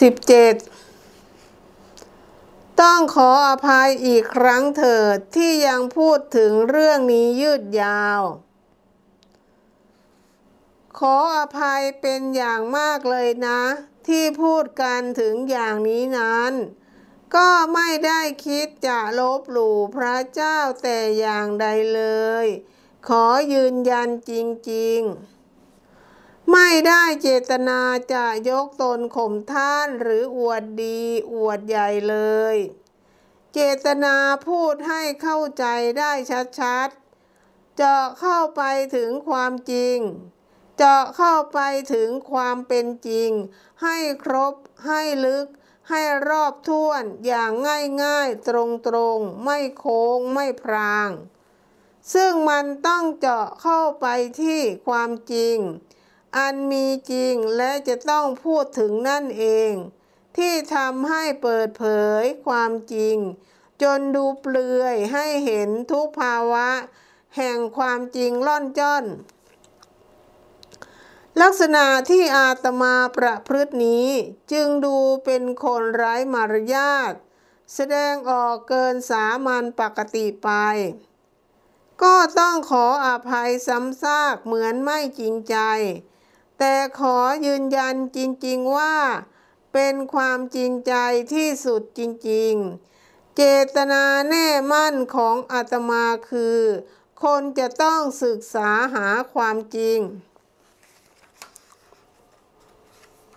17 ต้องขออภัยอีกครั้งเถิดที่ยังพูดถึงเรื่องนี้ยืดยาว ขออภัยเป็นอย่างมากเลยนะ ที่พูดกันถึงอย่างนี้นั้น ก็ไม่ได้คิดจะลบหลู่พระเจ้าแต่อย่างใดเลย ขอยืนยันจริง ๆ ไม่ได้เจตนาจะยกตนข่มท่านหรืออวดดีอวดใหญ่เลย เจตนาพูดให้เข้าใจได้ชัดๆ เจาะเข้าไปถึงความจริง เจาะเข้าไปถึงความเป็นจริง ให้ครบ ให้ลึก ให้รอบท้วนอย่างง่ายๆ ตรงๆ ไม่โค้งไม่พราง ซึ่งมันต้องเจาะเข้าไปที่ความจริง อันมีจริงและจะต้องพูดถึงนั่นเอง ที่ทำให้เปิดเผยความจริง จนดูเปลือยให้เห็นทุกภาวะ แห่งความจริงล่อนจ้อน ลักษณะที่อาตมาประพฤตินี้จึงดูเป็นคนไร้มารยาทแสดงออกเกินสามัญปกติไป ก็ต้องขออภัยซ้ำซากเหมือนไม่จริงใจ แต่ขอยืนยันจริงๆว่า เป็นความจริงใจที่สุดจริงๆ เจตนาแน่มั่นของอาตมาคือ คนจะต้องศึกษาหาความจริง